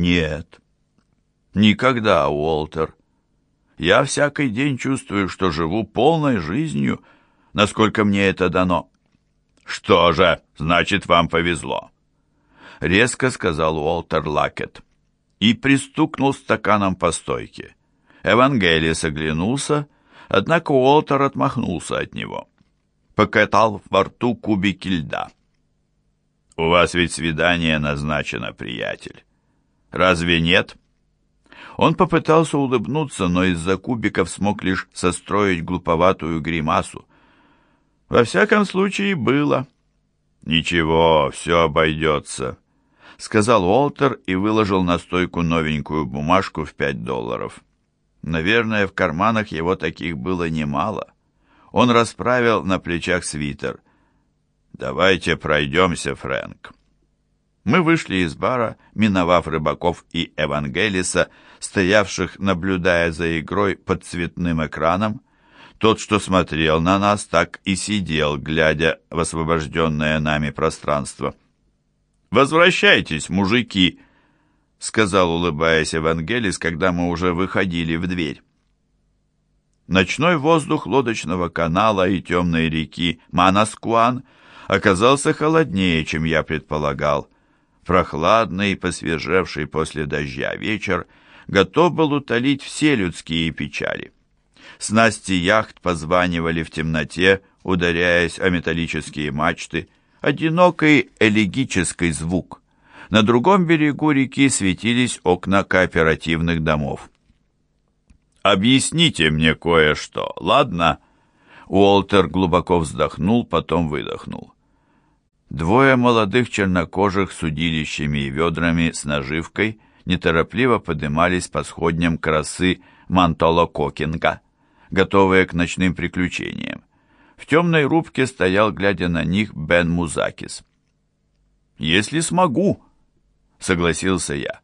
Нет. Никогда, Уолтер. Я всякий день чувствую, что живу полной жизнью, насколько мне это дано. Что же, значит, вам повезло. Резко сказал Уолтер Лакет и пристукнул стаканом по стойке. Евангелис оглянулся, однако Уолтер отмахнулся от него. Покатал во рту кубики льда. «У вас ведь свидание назначено, приятель. Разве нет?» Он попытался улыбнуться, но из-за кубиков смог лишь состроить глуповатую гримасу. «Во всяком случае, было». «Ничего, все обойдется», — сказал Уолтер и выложил на стойку новенькую бумажку в пять долларов. Наверное, в карманах его таких было немало. Он расправил на плечах свитер. «Давайте пройдемся, Фрэнк». Мы вышли из бара, миновав рыбаков и Евангелиса, стоявших, наблюдая за игрой под цветным экраном. Тот, что смотрел на нас, так и сидел, глядя в освобожденное нами пространство. «Возвращайтесь, мужики!» — сказал, улыбаясь Евангелис, когда мы уже выходили в дверь. Ночной воздух лодочного канала и темной реки Манаскуан оказался холоднее, чем я предполагал. Прохладный, посвежевший после дождя вечер готов был утолить все людские печали. Снасти яхт позванивали в темноте, ударяясь о металлические мачты. Одинокий элегический звук. На другом берегу реки светились окна кооперативных домов. «Объясните мне кое-что, ладно?» Уолтер глубоко вздохнул, потом выдохнул. Двое молодых чернокожих с удилищами и ведрами с наживкой неторопливо подымались по сходням красы Мантоло-Кокинга, готовые к ночным приключениям. В темной рубке стоял, глядя на них, Бен Музакис. «Если смогу», — согласился я.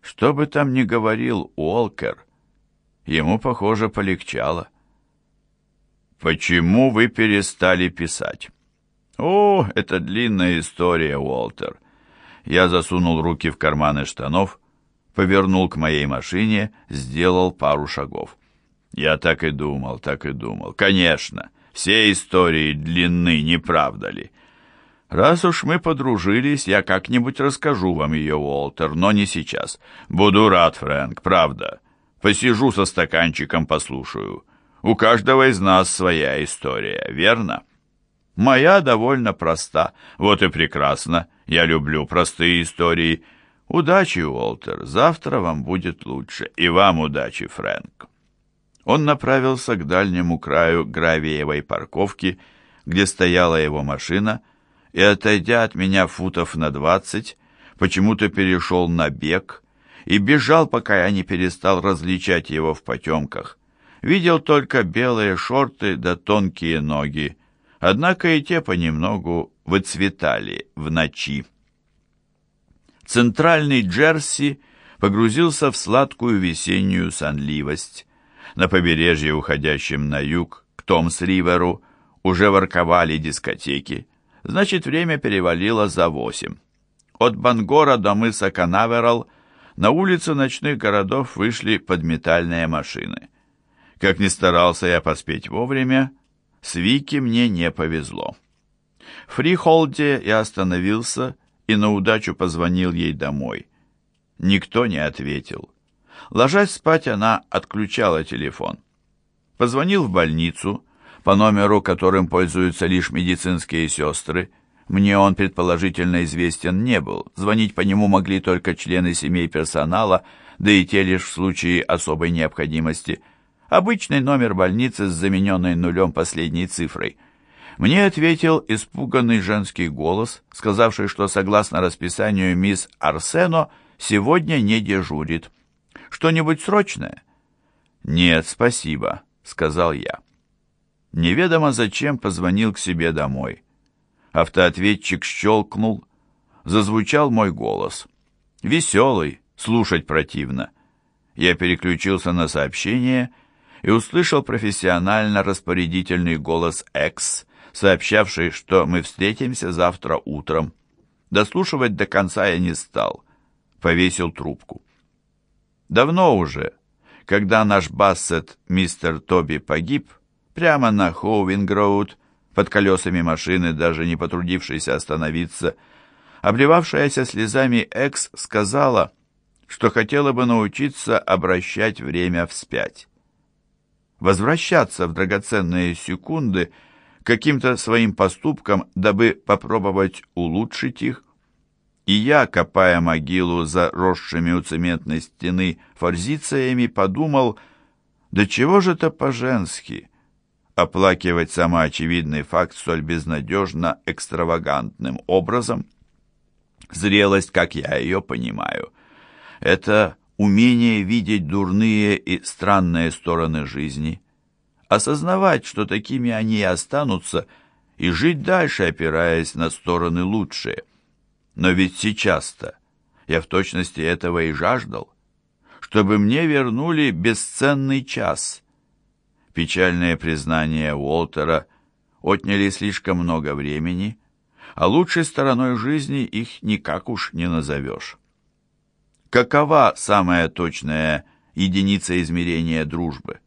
Что бы там ни говорил Уолкер, ему, похоже, полегчало. «Почему вы перестали писать?» «О, это длинная история, Уолтер». Я засунул руки в карманы штанов, повернул к моей машине, сделал пару шагов. Я так и думал, так и думал. Конечно, все истории длинны, не правда ли? Раз уж мы подружились, я как-нибудь расскажу вам ее, Уолтер, но не сейчас. Буду рад, Фрэнк, правда. Посижу со стаканчиком, послушаю. У каждого из нас своя история, верно?» Моя довольно проста. Вот и прекрасно. Я люблю простые истории. Удачи, Уолтер. Завтра вам будет лучше. И вам удачи, Фрэнк. Он направился к дальнему краю гравиевой парковки, где стояла его машина, и, отойдя от меня футов на двадцать, почему-то перешел на бег и бежал, пока я не перестал различать его в потемках. Видел только белые шорты да тонкие ноги, Однако и те понемногу выцветали в ночи. Центральный Джерси погрузился в сладкую весеннюю сонливость. На побережье, уходящем на юг, к Томс-Риверу, уже ворковали дискотеки, значит, время перевалило за восемь. От Бангора до мыса Канаверал на улицы ночных городов вышли подметальные машины. Как ни старался я поспеть вовремя, с Вики мне не повезло. В Фрихолде я остановился и на удачу позвонил ей домой. Никто не ответил. Ложась спать, она отключала телефон. Позвонил в больницу, по номеру, которым пользуются лишь медицинские сестры. Мне он, предположительно, известен не был. Звонить по нему могли только члены семей персонала, да и те лишь в случае особой необходимости – Обычный номер больницы с замененной нулем последней цифрой. Мне ответил испуганный женский голос, сказавший, что согласно расписанию мисс Арсено сегодня не дежурит. Что-нибудь срочное? Нет, спасибо, сказал я. Неведомо зачем позвонил к себе домой. Автоответчик щелкнул, зазвучал мой голос. Веселый, слушать противно. Я переключился на сообщение и услышал профессионально-распорядительный голос Экс, сообщавший, что мы встретимся завтра утром. Дослушивать до конца я не стал. повесил трубку. Давно уже, когда наш Бассет, мистер Тоби, погиб, прямо на Хоувингроуд, под колесами машины, даже не потрудившейся остановиться, обливавшаяся слезами Экс сказала, что хотела бы научиться обращать время вспять. Возвращаться в драгоценные секунды каким-то своим поступкам, дабы попробовать улучшить их, и я, копая могилу за росшими у цементной стены форзициями, подумал, да чего же это по-женски оплакивать самоочевидный факт столь безнадежно экстравагантным образом? Зрелость, как я ее понимаю, это умение видеть дурные и странные стороны жизни, осознавать, что такими они и останутся, и жить дальше, опираясь на стороны лучшие – но ведь сейчас-то я в точности этого и жаждал, чтобы мне вернули бесценный час. Печальные признания Уолтера отняли слишком много времени, а лучшей стороной жизни их никак уж не назовешь. Какова самая точная единица измерения дружбы?